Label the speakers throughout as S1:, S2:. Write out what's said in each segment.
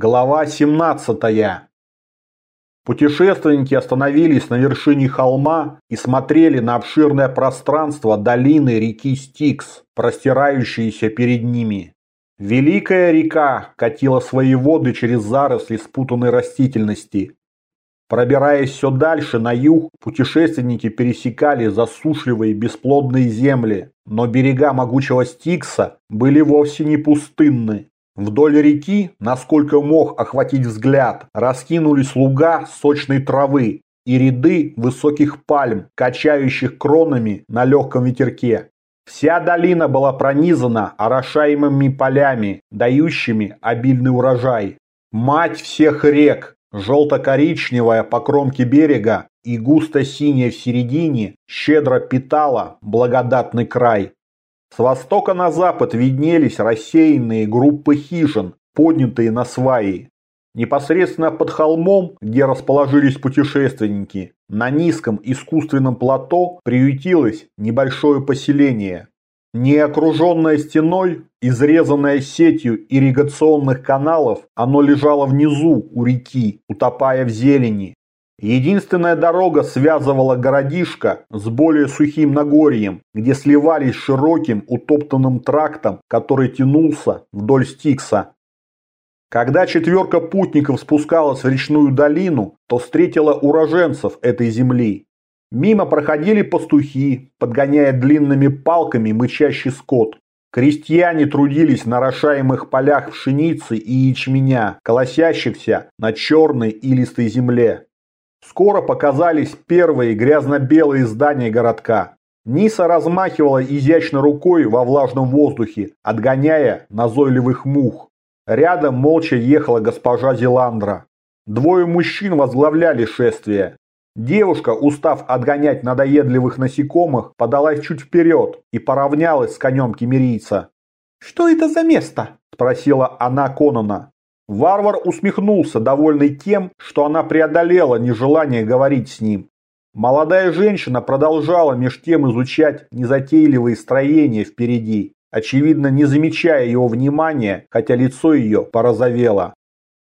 S1: Глава 17. Путешественники остановились на вершине холма и смотрели на обширное пространство долины реки Стикс, простирающееся перед ними. Великая река катила свои воды через заросли спутанной растительности. Пробираясь все дальше на юг, путешественники пересекали засушливые бесплодные земли, но берега могучего Стикса были вовсе не пустынны. Вдоль реки, насколько мог охватить взгляд, раскинулись луга сочной травы и ряды высоких пальм, качающих кронами на легком ветерке. Вся долина была пронизана орошаемыми полями, дающими обильный урожай. Мать всех рек, желто-коричневая по кромке берега и густо-синяя в середине, щедро питала благодатный край. С востока на запад виднелись рассеянные группы хижин, поднятые на сваи. Непосредственно под холмом, где расположились путешественники, на низком искусственном плато приютилось небольшое поселение. Не окруженное стеной, изрезанное сетью ирригационных каналов, оно лежало внизу у реки, утопая в зелени, Единственная дорога связывала городишко с более сухим Нагорьем, где сливались широким утоптанным трактом, который тянулся вдоль Стикса. Когда четверка путников спускалась в речную долину, то встретила уроженцев этой земли. Мимо проходили пастухи, подгоняя длинными палками мычащий скот. Крестьяне трудились на рошаемых полях пшеницы и ячменя, колосящихся на черной илистой земле. Скоро показались первые грязно-белые здания городка. Ниса размахивала изящно рукой во влажном воздухе, отгоняя назойливых мух. Рядом молча ехала госпожа Зеландра. Двое мужчин возглавляли шествие. Девушка, устав отгонять надоедливых насекомых, подалась чуть вперед и поравнялась с конем кемерийца.
S2: «Что это за место?» – спросила она Конона.
S1: Варвар усмехнулся, довольный тем, что она преодолела нежелание говорить с ним. Молодая женщина продолжала меж тем изучать незатейливые строения впереди, очевидно не замечая его внимания, хотя лицо ее порозовело.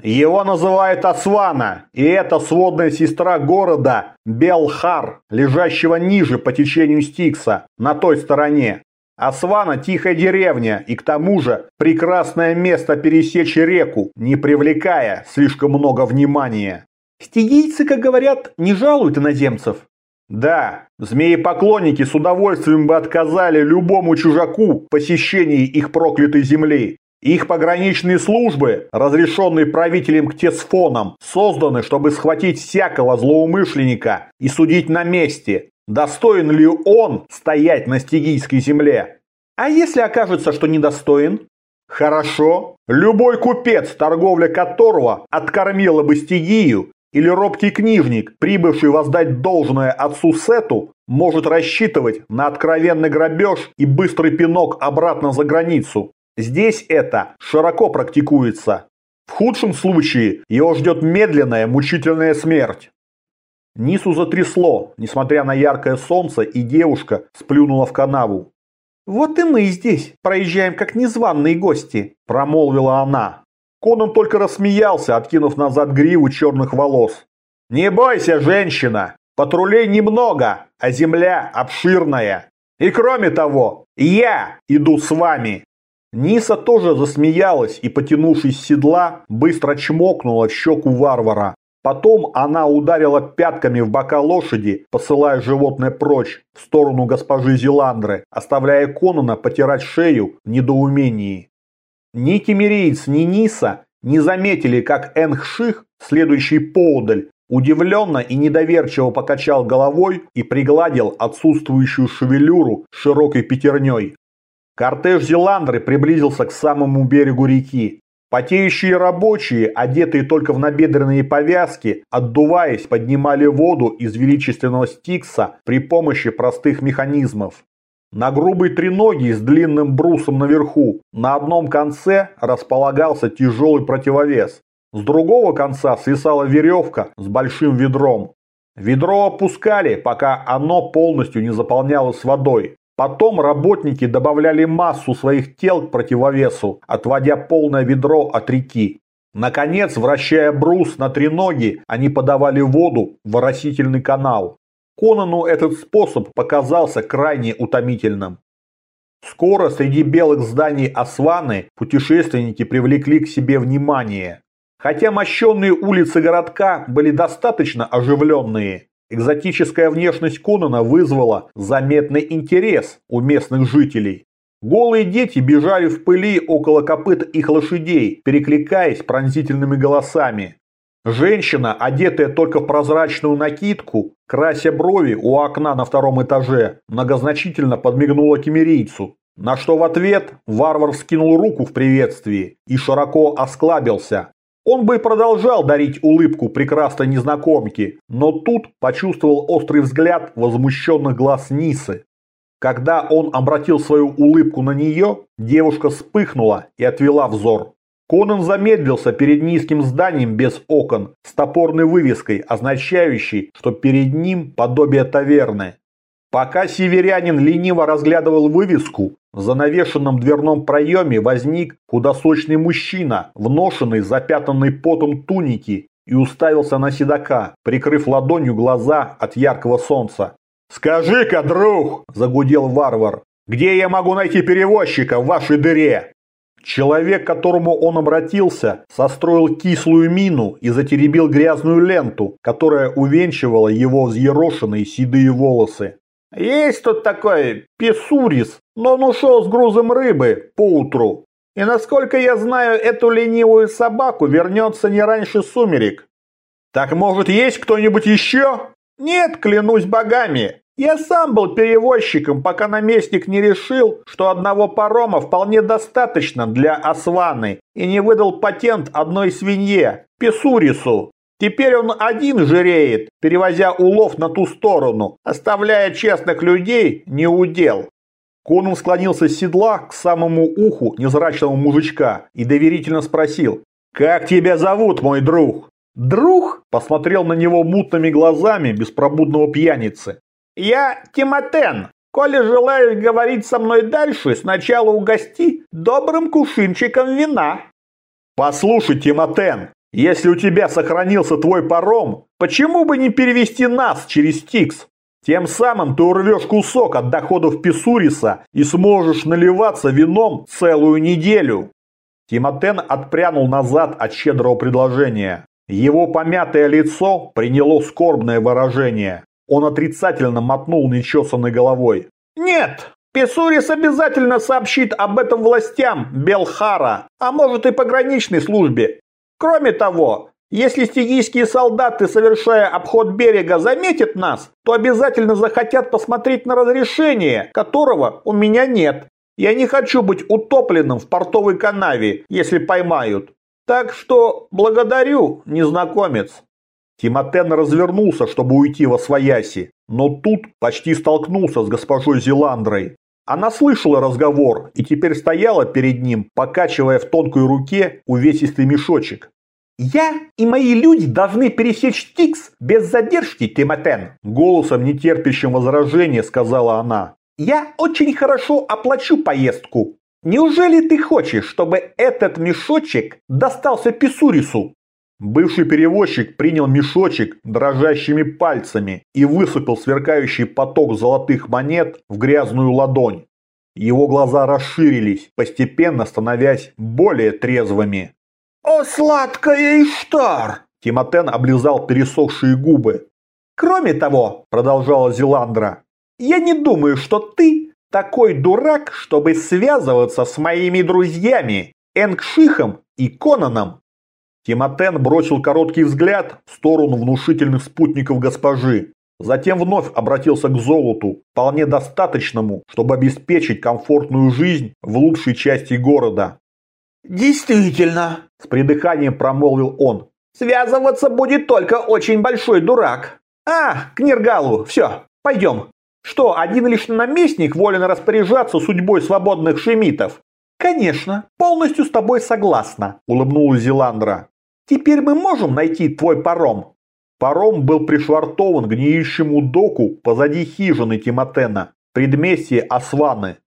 S1: Его называют Асвана, и это сводная сестра города Белхар, лежащего ниже по течению Стикса, на той стороне. Асвана – тихая деревня и к тому же прекрасное место пересечь реку, не привлекая слишком много внимания.
S2: Стигийцы, как говорят, не жалуют иноземцев.
S1: Да, змеи-поклонники с удовольствием бы отказали любому чужаку в посещении их проклятой земли. Их пограничные службы, разрешенные правителем Ктесфоном, созданы, чтобы схватить всякого злоумышленника и судить на месте, Достоин ли он стоять на стигийской земле?
S2: А если окажется, что недостоин?
S1: Хорошо. Любой купец, торговля которого откормила бы стигию, или робкий книжник, прибывший воздать должное отцу Сету, может рассчитывать на откровенный грабеж и быстрый пинок обратно за границу. Здесь это широко практикуется. В худшем случае его ждет медленная мучительная смерть. Нису затрясло, несмотря на яркое солнце, и девушка сплюнула в канаву.
S2: «Вот и мы здесь проезжаем как незваные гости», – промолвила она.
S1: Конан только рассмеялся, откинув назад гриву черных волос. «Не бойся, женщина! Патрулей немного, а земля обширная. И кроме того, я иду с вами!» Ниса тоже засмеялась и, потянувшись с седла, быстро чмокнула в щеку варвара. Потом она ударила пятками в бока лошади, посылая животное прочь, в сторону госпожи Зеландры, оставляя Конона потирать шею в недоумении. Ни Кемериец, ни Ниса не заметили, как Энхших, следующий поодаль, удивленно и недоверчиво покачал головой и пригладил отсутствующую шевелюру широкой пятерней. Кортеж Зеландры приблизился к самому берегу реки. Потеющие рабочие, одетые только в набедренные повязки, отдуваясь, поднимали воду из величественного стикса при помощи простых механизмов. На грубой треноге с длинным брусом наверху на одном конце располагался тяжелый противовес. С другого конца свисала веревка с большим ведром. Ведро опускали, пока оно полностью не заполнялось водой. Потом работники добавляли массу своих тел к противовесу, отводя полное ведро от реки. Наконец, вращая брус на треноги, они подавали воду в оросительный канал. Конану этот способ показался крайне утомительным. Скоро среди белых зданий Асваны путешественники привлекли к себе внимание. Хотя мощенные улицы городка были достаточно оживленные, экзотическая внешность Конана вызвала заметный интерес у местных жителей. Голые дети бежали в пыли около копыт их лошадей, перекликаясь пронзительными голосами. Женщина, одетая только в прозрачную накидку, крася брови у окна на втором этаже, многозначительно подмигнула кемерийцу. На что в ответ варвар вскинул руку в приветствии и широко осклабился. Он бы продолжал дарить улыбку прекрасной незнакомке, но тут почувствовал острый взгляд возмущенных глаз Нисы. Когда он обратил свою улыбку на нее, девушка вспыхнула и отвела взор. Конан замедлился перед низким зданием без окон с топорной вывеской, означающей, что перед ним подобие таверны. Пока северянин лениво разглядывал вывеску, в занавешенном дверном проеме возник худосочный мужчина, вношенный запятанный потом туники, и уставился на седока, прикрыв ладонью глаза от яркого солнца. «Скажи-ка, друг!» – загудел варвар. «Где я могу найти перевозчика в вашей дыре?» Человек, к которому он обратился, состроил кислую мину и затеребил грязную ленту, которая увенчивала его взъерошенные седые волосы. «Есть тут такой Песурис, но он ушел с грузом рыбы поутру. И насколько я знаю, эту ленивую собаку вернется не раньше сумерек». «Так, может, есть кто-нибудь еще?» «Нет, клянусь богами. Я сам был перевозчиком, пока наместник не решил, что одного парома вполне достаточно для Асваны и не выдал патент одной свинье, Песурису. Теперь он один жиреет, перевозя улов на ту сторону, оставляя честных людей неудел. Конун склонился с седла к самому уху незрачного мужичка и доверительно спросил, «Как тебя зовут, мой друг?» Друг посмотрел на него мутными глазами беспробудного пьяницы. «Я Тимотен. Коли желаешь говорить со мной дальше, сначала угости добрым кувшинчиком вина». «Послушай, Тимотен, если у тебя сохранился твой паром, почему бы не перевести нас через Тикс? Тем самым ты урвешь кусок от доходов Писуриса и сможешь наливаться вином целую неделю». Тимотен отпрянул назад от щедрого предложения. Его помятое лицо приняло скорбное выражение. Он отрицательно мотнул нечесанной головой. «Нет, Песурис обязательно сообщит об этом властям Белхара, а может и пограничной службе. Кроме того, если стигийские солдаты, совершая обход берега, заметят нас, то обязательно захотят посмотреть на разрешение, которого у меня нет. Я не хочу быть утопленным в портовой канаве, если поймают. Так что благодарю, незнакомец. Тимотен развернулся, чтобы уйти во свояси, но тут почти столкнулся с госпожой Зеландрой. Она слышала разговор и теперь стояла перед ним, покачивая в тонкой руке увесистый мешочек. «Я и мои люди должны пересечь Тикс без задержки, Тимотен», голосом нетерпящим возражения сказала она. «Я очень хорошо оплачу поездку. Неужели ты хочешь, чтобы этот мешочек достался Писурису?» Бывший перевозчик принял мешочек дрожащими пальцами и высыпал сверкающий поток золотых монет в грязную ладонь. Его глаза расширились, постепенно становясь более трезвыми. «О, сладкая Иштар!» Тимотен облизал пересохшие губы. «Кроме того», – продолжала Зеландра, – «я не думаю, что ты такой дурак, чтобы связываться с моими друзьями Энгшихом и Конаном. Тимотен бросил короткий взгляд в сторону внушительных спутников госпожи. Затем вновь обратился к золоту, вполне достаточному, чтобы обеспечить комфортную жизнь в лучшей части города. «Действительно», – с придыханием промолвил он, – «связываться будет только очень большой дурак. А, к Нергалу, все, пойдем. Что, один лишь наместник волен распоряжаться судьбой свободных шемитов?» «Конечно, полностью с тобой согласна», – улыбнулась Зеландра. Теперь мы можем найти твой паром?» Паром был пришвартован к гниющему доку позади хижины Тимотена, предместье Асваны.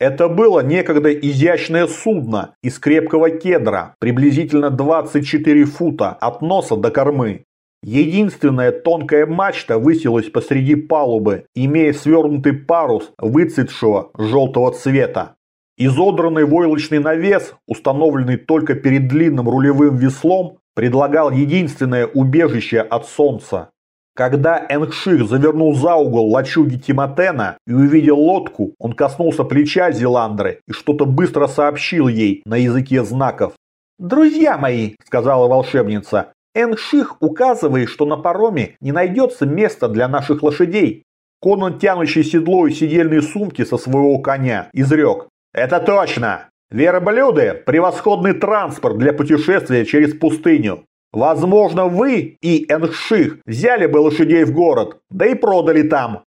S1: Это было некогда изящное судно из крепкого кедра, приблизительно 24 фута от носа до кормы. Единственная тонкая мачта высилась посреди палубы, имея свернутый парус выцветшего желтого цвета. Изодранный войлочный навес, установленный только перед длинным рулевым веслом, предлагал единственное убежище от солнца. Когда Энгших завернул за угол лачуги Тимотена и увидел лодку, он коснулся плеча Зеландры и что-то быстро сообщил ей на языке знаков.
S2: «Друзья мои», — сказала волшебница, — «Энгших указывает, что на пароме не найдется места для наших лошадей».
S1: Конан, тянущий седло и сидельные сумки со своего коня, изрек. «Это точно! Верблюды – превосходный транспорт для путешествия через пустыню. Возможно, вы и Энших взяли бы лошадей в город, да и продали там».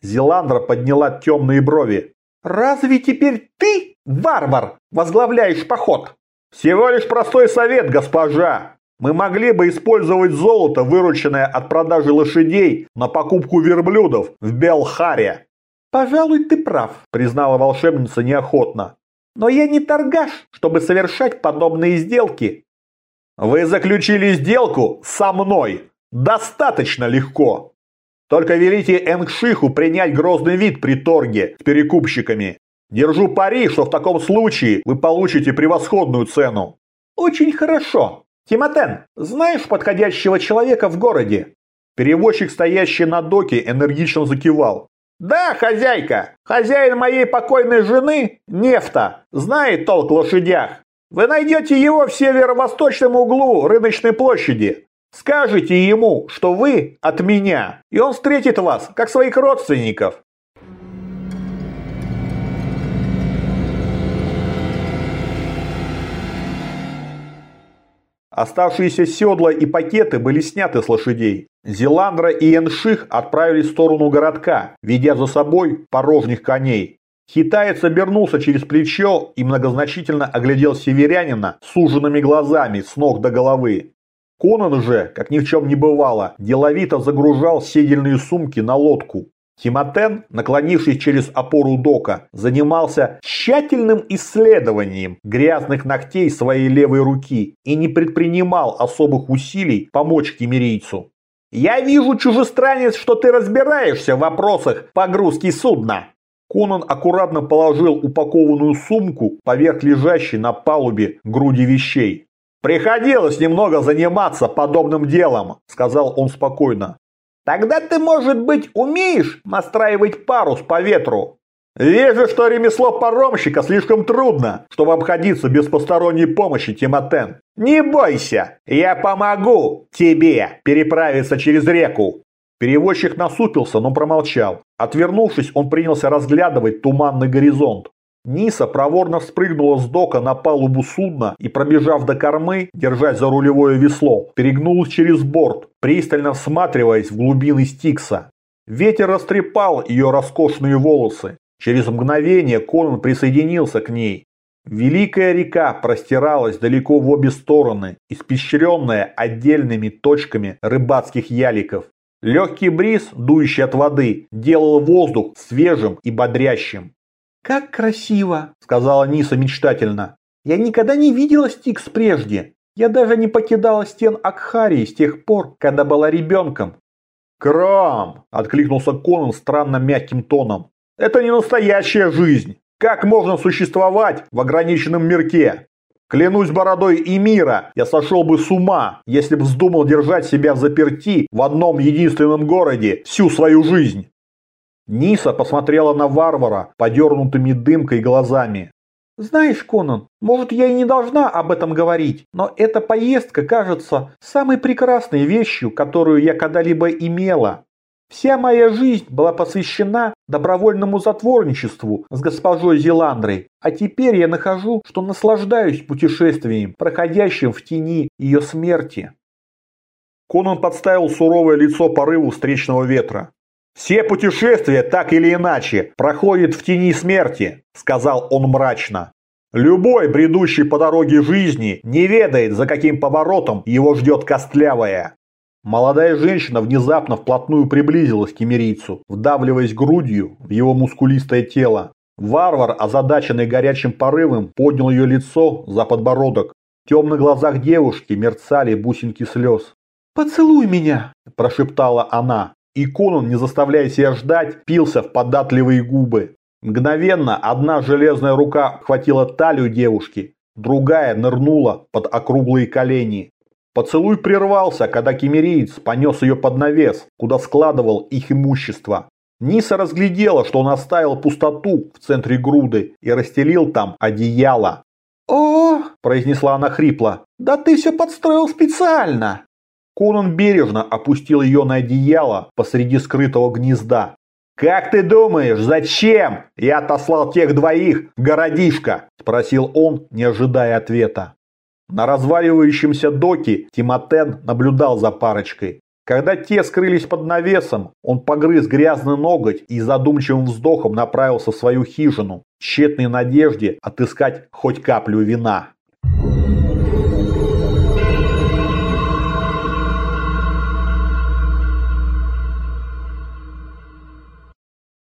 S2: Зеландра подняла темные брови. «Разве теперь ты, варвар, возглавляешь поход?»
S1: «Всего лишь простой совет, госпожа. Мы могли бы использовать золото, вырученное от продажи лошадей, на покупку верблюдов в Белхаре».
S2: «Пожалуй, ты прав», – признала волшебница неохотно. «Но я не торгаш, чтобы совершать подобные сделки».
S1: «Вы заключили сделку со мной. Достаточно легко. Только велите Энгшиху принять грозный вид при торге с перекупщиками. Держу пари, что в таком случае вы получите превосходную цену».
S2: «Очень хорошо. Тимотен, знаешь подходящего человека в городе?»
S1: Перевозчик, стоящий на доке, энергично закивал.
S2: «Да, хозяйка, хозяин моей покойной жены, Нефта, знает толк в лошадях. Вы найдете его в северо-восточном углу рыночной площади. Скажите ему, что вы от меня, и он встретит вас, как своих родственников.
S1: Оставшиеся седла и пакеты были сняты с лошадей. Зеландра и Энших отправились в сторону городка, ведя за собой порожних коней. Китаец обернулся через плечо и многозначительно оглядел северянина с суженными глазами с ног до головы. Конан же, как ни в чем не бывало, деловито загружал седельные сумки на лодку. Тимотен, наклонившись через опору дока, занимался тщательным исследованием грязных ногтей своей левой руки и не предпринимал особых усилий помочь кемерийцу.
S2: «Я вижу, чужестранец, что ты разбираешься в вопросах погрузки судна».
S1: Конан аккуратно положил упакованную сумку поверх лежащей на палубе груди вещей. «Приходилось немного заниматься подобным делом», – сказал он спокойно.
S2: «Тогда ты, может быть, умеешь настраивать парус по ветру?»
S1: «Вижу, что ремесло паромщика слишком трудно, чтобы обходиться без посторонней помощи, Тимотен. Не бойся, я помогу тебе переправиться через реку». Перевозчик насупился, но промолчал. Отвернувшись, он принялся разглядывать туманный горизонт. Ниса проворно спрыгнула с дока на палубу судна и, пробежав до кормы, держась за рулевое весло, перегнулась через борт, пристально всматриваясь в глубины Стикса. Ветер растрепал ее роскошные волосы. Через мгновение Конан присоединился к ней. Великая река простиралась далеко в обе стороны, испещренная отдельными точками рыбацких яликов. Легкий бриз, дующий от воды, делал воздух свежим и бодрящим.
S2: «Как красиво!» – сказала Ниса мечтательно. «Я никогда не видела Стикс прежде. Я даже не покидала стен Акхарии с тех пор, когда была ребенком».
S1: «Крам!» – откликнулся Конан странно мягким тоном. Это не настоящая жизнь. Как можно существовать в ограниченном мирке? Клянусь бородой и мира, я сошел бы с ума, если бы вздумал держать себя в заперти в одном единственном городе всю свою жизнь. Ниса посмотрела на варвара подернутыми дымкой глазами.
S2: «Знаешь, Конан, может, я и не должна об этом говорить, но эта поездка кажется самой прекрасной вещью, которую я когда-либо имела. Вся моя жизнь была посвящена добровольному затворничеству с госпожой Зеландрой, а теперь я нахожу, что наслаждаюсь путешествием, проходящим в тени ее смерти.
S1: Конан подставил суровое лицо порыву встречного ветра. «Все путешествия, так или иначе, проходят в тени смерти», – сказал он мрачно. «Любой, бредущий по дороге жизни, не ведает, за каким поворотом его ждет костлявая. Молодая женщина внезапно вплотную приблизилась к кемерийцу, вдавливаясь грудью в его мускулистое тело. Варвар, озадаченный горячим порывом, поднял ее лицо за подбородок. В темных глазах девушки мерцали бусинки слез.
S2: «Поцелуй меня!»
S1: – прошептала она. И Конан, не заставляя себя ждать, пился в податливые губы. Мгновенно одна железная рука хватила талию девушки, другая нырнула под округлые колени. Поцелуй прервался, когда кемериец понес ее под навес, куда складывал их имущество. Ниса разглядела, что он оставил пустоту в центре груды и расстелил там одеяло.
S2: «О!» – произнесла она хрипло. «Да ты все подстроил специально!»
S1: Конан бережно опустил ее на одеяло посреди скрытого гнезда. «Как ты думаешь, зачем я отослал тех двоих в городишко?» – спросил он, не ожидая ответа. На разваливающемся доке Тимотен наблюдал за парочкой. Когда те скрылись под навесом, он погрыз грязный ноготь и задумчивым вздохом направился в свою хижину, в тщетной надежде отыскать хоть каплю вина.